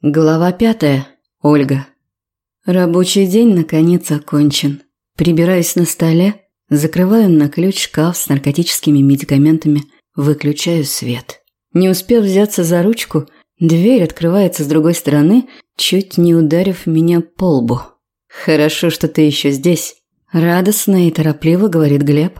Глава пятая. Ольга. Рабочий день наконец окончен. Прибираюсь на столе, закрываю на ключ шкаф с наркотическими медикаментами, выключаю свет. Не успев взяться за ручку, дверь открывается с другой стороны, чуть не ударив меня по лбу. «Хорошо, что ты еще здесь», – радостно и торопливо говорит Глеб.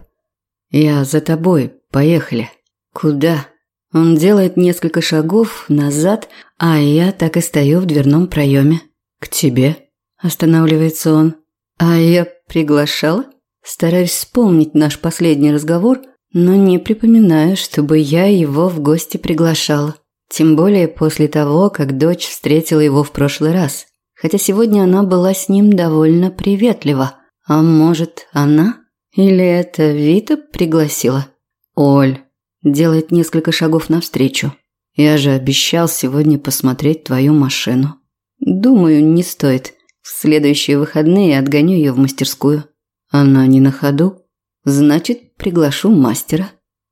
«Я за тобой, поехали». «Куда?» Он делает несколько шагов назад, а я так и стою в дверном проеме. «К тебе?» – останавливается он. «А я приглашала?» Стараюсь вспомнить наш последний разговор, но не припоминаю, чтобы я его в гости приглашала. Тем более после того, как дочь встретила его в прошлый раз. Хотя сегодня она была с ним довольно приветлива. А может, она? Или это Вита пригласила? «Оль, Делает несколько шагов навстречу. Я же обещал сегодня посмотреть твою машину. Думаю, не стоит. В следующие выходные отгоню ее в мастерскую. Она не на ходу. Значит, приглашу мастера.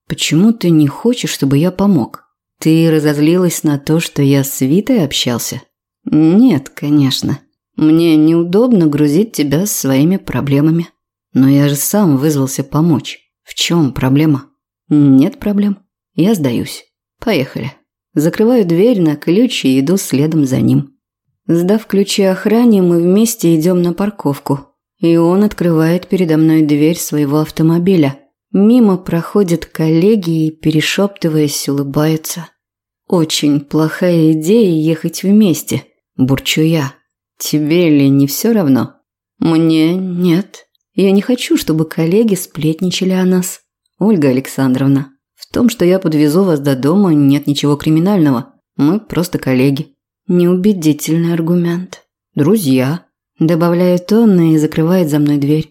Почему ты не хочешь, чтобы я помог? Ты разозлилась на то, что я с Витой общался? Нет, конечно. Мне неудобно грузить тебя своими проблемами. Но я же сам вызвался помочь. В чем проблема? Нет проблем. Я сдаюсь. Поехали. Закрываю дверь на ключ и иду следом за ним. Сдав ключи охране, мы вместе идем на парковку. И он открывает передо мной дверь своего автомобиля. Мимо проходят коллеги и, перешептываясь, улыбаются. «Очень плохая идея ехать вместе», – бурчу я. «Тебе ли не все равно?» «Мне нет. Я не хочу, чтобы коллеги сплетничали о нас». Ольга Александровна, в том, что я подвезу вас до дома, нет ничего криминального. Мы просто коллеги. Неубедительный аргумент. Друзья. Добавляет он и закрывает за мной дверь.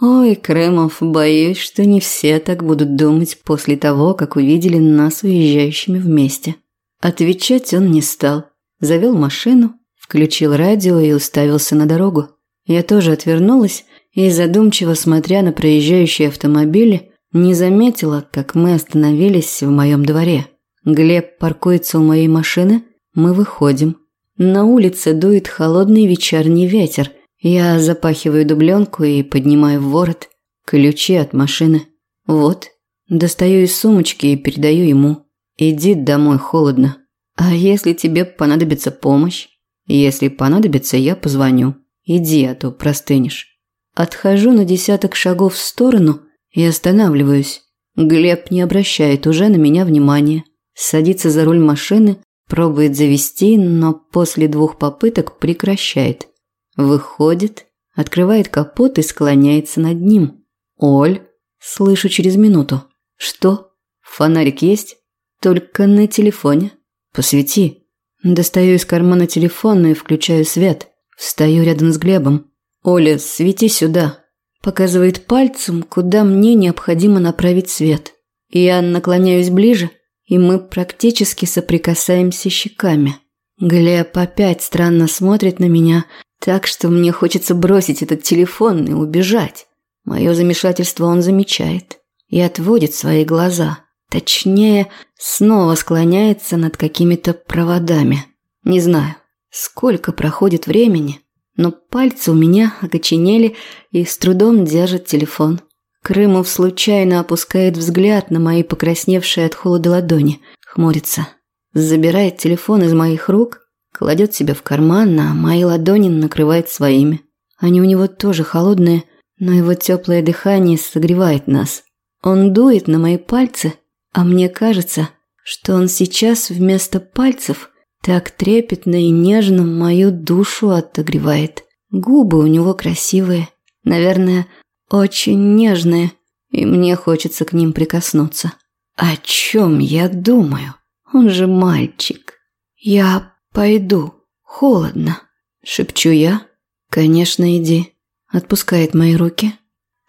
Ой, Крымов, боюсь, что не все так будут думать после того, как увидели нас уезжающими вместе. Отвечать он не стал. Завел машину, включил радио и уставился на дорогу. Я тоже отвернулась и, задумчиво смотря на проезжающие автомобили, не заметила, как мы остановились в моем дворе. Глеб паркуется у моей машины, мы выходим. На улице дует холодный вечерний ветер. Я запахиваю дубленку и поднимаю ворот ключи от машины. Вот, достаю из сумочки и передаю ему. Иди домой, холодно. А если тебе понадобится помощь? Если понадобится, я позвоню. Иди, а то простынешь. Отхожу на десяток шагов в сторону и останавливаюсь. Глеб не обращает уже на меня внимания. Садится за руль машины, пробует завести, но после двух попыток прекращает. Выходит, открывает капот и склоняется над ним. «Оль!» Слышу через минуту. «Что? Фонарик есть?» «Только на телефоне. Посвети». Достаю из кармана телефон и включаю свет. Встаю рядом с Глебом. «Оля, свети сюда». Показывает пальцем, куда мне необходимо направить свет. Я наклоняюсь ближе, и мы практически соприкасаемся щеками. Глеб опять странно смотрит на меня, так что мне хочется бросить этот телефон и убежать. Мое замешательство он замечает и отводит свои глаза. Точнее, снова склоняется над какими-то проводами. Не знаю, сколько проходит времени, но пальцы у меня окоченели и с трудом держат телефон. Крымов случайно опускает взгляд на мои покрасневшие от холода ладони, хмурится. Забирает телефон из моих рук, кладет себе в карман, а мои ладони накрывает своими. Они у него тоже холодные, но его теплое дыхание согревает нас. Он дует на мои пальцы, а мне кажется, что он сейчас вместо пальцев – так трепетно и нежно мою душу отогревает. Губы у него красивые, наверное, очень нежные, и мне хочется к ним прикоснуться. О чем я думаю? Он же мальчик. Я пойду. Холодно. Шепчу я. Конечно, иди. Отпускает мои руки.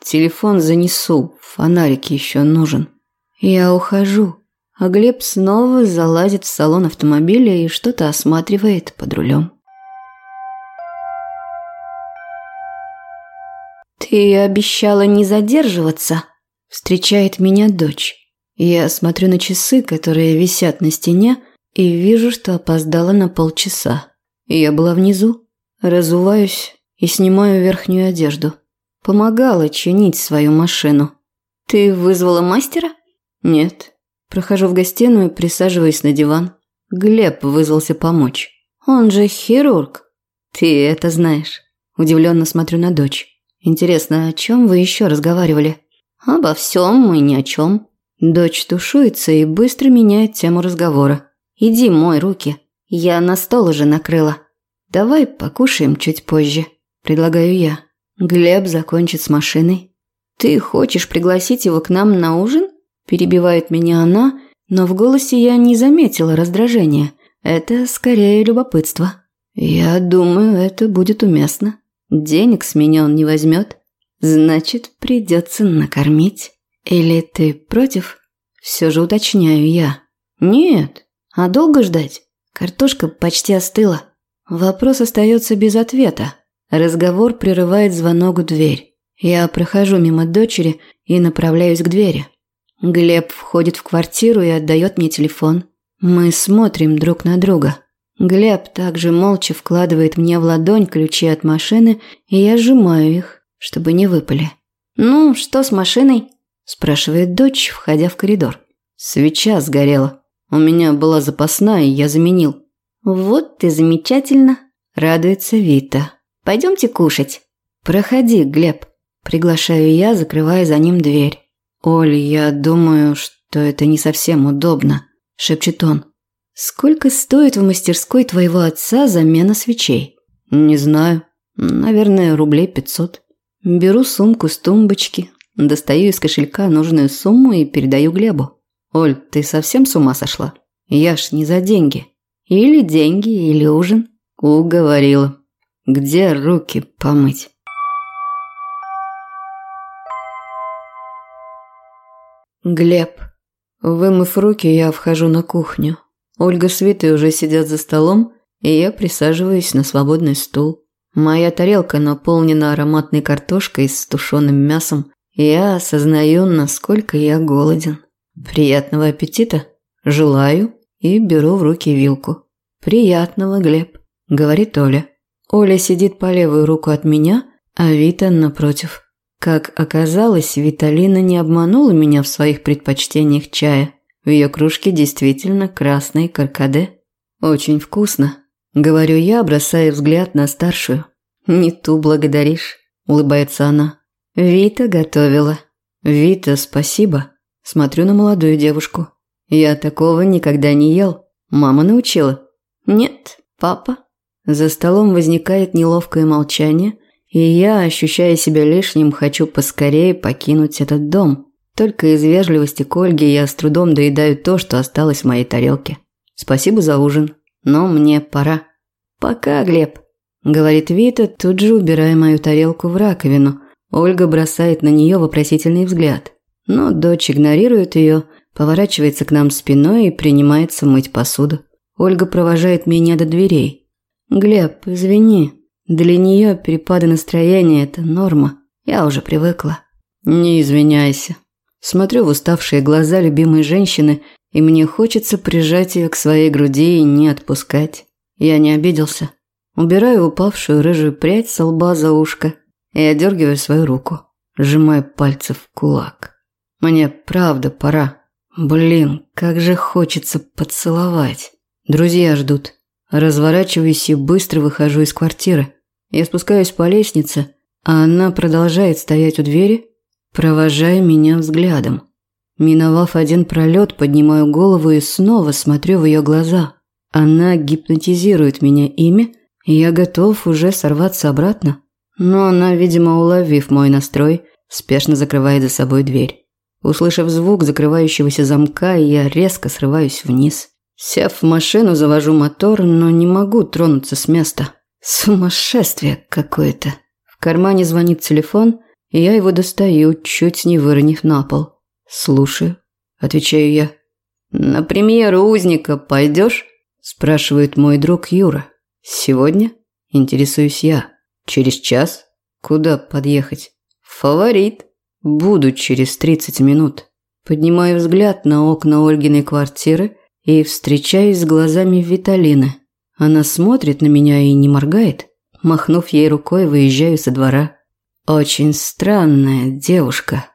Телефон занесу, фонарик еще нужен. Я ухожу, а Глеб снова залазит в салон автомобиля и что-то осматривает под рулем. «Ты обещала не задерживаться?» – встречает меня дочь. Я смотрю на часы, которые висят на стене, и вижу, что опоздала на полчаса. Я была внизу, разуваюсь и снимаю верхнюю одежду. Помогала чинить свою машину. «Ты вызвала мастера?» «Нет». Прохожу в гостиную, присаживаясь на диван. Глеб вызвался помочь. «Он же хирург». «Ты это знаешь». Удивленно смотрю на дочь. «Интересно, о чем вы еще разговаривали?» «Обо всем и ни о чем». Дочь тушуется и быстро меняет тему разговора. «Иди мой руки. Я на стол уже накрыла. Давай покушаем чуть позже», – предлагаю я. Глеб закончит с машиной. «Ты хочешь пригласить его к нам на ужин?» Перебивает меня она, но в голосе я не заметила раздражения. Это скорее любопытство. Я думаю, это будет уместно. Денег с меня он не возьмет. Значит, придется накормить. Или ты против? Все же уточняю я. Нет. А долго ждать? Картошка почти остыла. Вопрос остается без ответа. Разговор прерывает звонок в дверь. Я прохожу мимо дочери и направляюсь к двери. Глеб входит в квартиру и отдает мне телефон. Мы смотрим друг на друга. Глеб также молча вкладывает мне в ладонь ключи от машины, и я сжимаю их, чтобы не выпали. «Ну, что с машиной?» – спрашивает дочь, входя в коридор. «Свеча сгорела. У меня была запасная, я заменил». «Вот ты замечательно!» – радуется Вита. «Пойдемте кушать». «Проходи, Глеб», – приглашаю я, закрывая за ним дверь. «Оль, я думаю, что это не совсем удобно», – шепчет он. «Сколько стоит в мастерской твоего отца замена свечей?» «Не знаю. Наверное, рублей пятьсот». Беру сумку с тумбочки, достаю из кошелька нужную сумму и передаю Глебу. «Оль, ты совсем с ума сошла? Я ж не за деньги. Или деньги, или ужин». Уговорила. «Где руки помыть?» Глеб. Вымыв руки, я вхожу на кухню. Ольга с Витой уже сидят за столом, и я присаживаюсь на свободный стул. Моя тарелка наполнена ароматной картошкой с тушеным мясом. Я осознаю, насколько я голоден. Приятного аппетита. Желаю и беру в руки вилку. Приятного, Глеб, говорит Оля. Оля сидит по левую руку от меня, а Вита напротив. Как оказалось, Виталина не обманула меня в своих предпочтениях чая. В ее кружке действительно красный каркаде. Очень вкусно, говорю я, бросая взгляд на старшую. Не ту благодаришь, улыбается она. Вита готовила. Вита, спасибо. Смотрю на молодую девушку. Я такого никогда не ел. Мама научила. Нет, папа. За столом возникает неловкое молчание, и я, ощущая себя лишним, хочу поскорее покинуть этот дом. Только из вежливости к Ольге я с трудом доедаю то, что осталось в моей тарелке. Спасибо за ужин, но мне пора. Пока, Глеб, говорит Вита, тут же убирая мою тарелку в раковину. Ольга бросает на нее вопросительный взгляд. Но дочь игнорирует ее, поворачивается к нам спиной и принимается мыть посуду. Ольга провожает меня до дверей. «Глеб, извини, для нее перепады настроения – это норма. Я уже привыкла. Не извиняйся. Смотрю в уставшие глаза любимой женщины, и мне хочется прижать ее к своей груди и не отпускать. Я не обиделся. Убираю упавшую рыжую прядь со лба за ушко и одергиваю свою руку, сжимая пальцы в кулак. Мне правда пора. Блин, как же хочется поцеловать. Друзья ждут. Разворачиваюсь и быстро выхожу из квартиры. Я спускаюсь по лестнице, а она продолжает стоять у двери, провожая меня взглядом. Миновав один пролет, поднимаю голову и снова смотрю в ее глаза. Она гипнотизирует меня ими, и я готов уже сорваться обратно. Но она, видимо, уловив мой настрой, спешно закрывает за собой дверь. Услышав звук закрывающегося замка, я резко срываюсь вниз. Сев в машину, завожу мотор, но не могу тронуться с места. Сумасшествие какое-то. В кармане звонит телефон, и я его достаю, чуть не выронив на пол. «Слушаю», – отвечаю я. «На премьеру «Узника» пойдешь?» – спрашивает мой друг Юра. «Сегодня?» – интересуюсь я. «Через час? Куда подъехать?» «Фаворит. Буду через 30 минут». Поднимаю взгляд на окна Ольгиной квартиры и встречаюсь с глазами Виталины. Она смотрит на меня и не моргает. Махнув ей рукой, выезжаю со двора. Очень странная девушка.